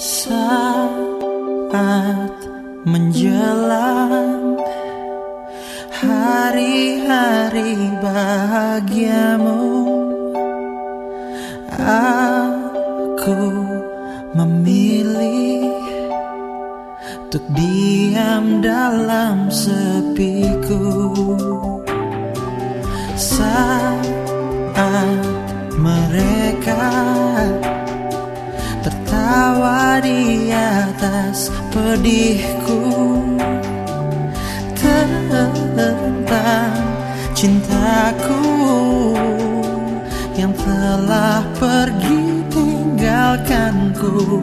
Saat menjelang hari-hari bahagiamu. Aku memilih Untuk diam dalam sepiku. Saat di atas pedihku. Tentang cintaku Yang telah pergi tinggalkanku.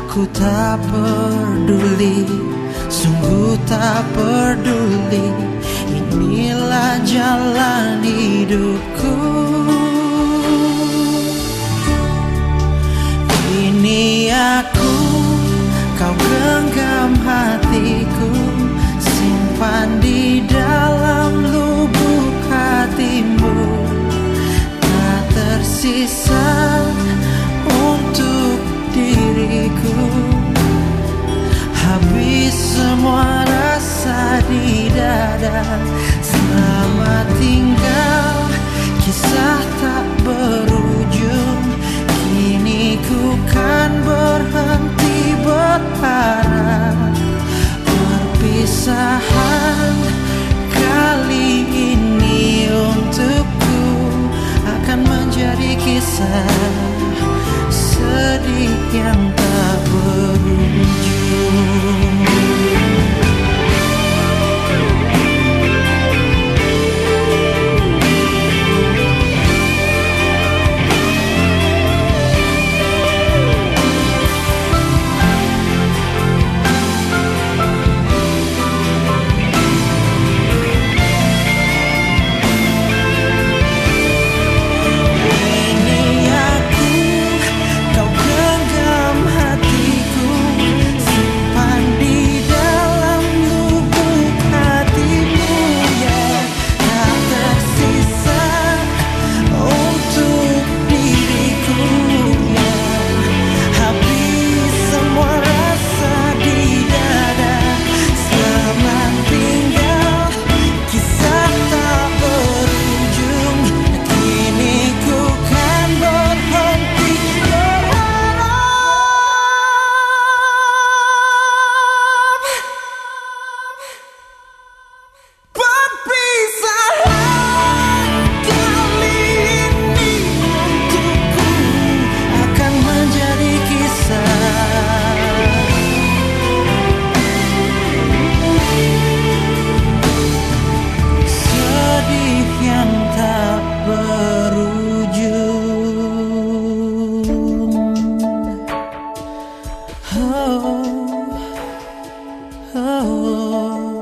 Aku tak peduli Sungguh tak peduli. Inilah jalan hidupku diriku. Habis semua rasa di dada Selamat tinggal. Kisah tak berujung Kini ku kan berhenti berharap Perpisahan kali ini untukku Akan menjadi kisah sedih yang tak Oh.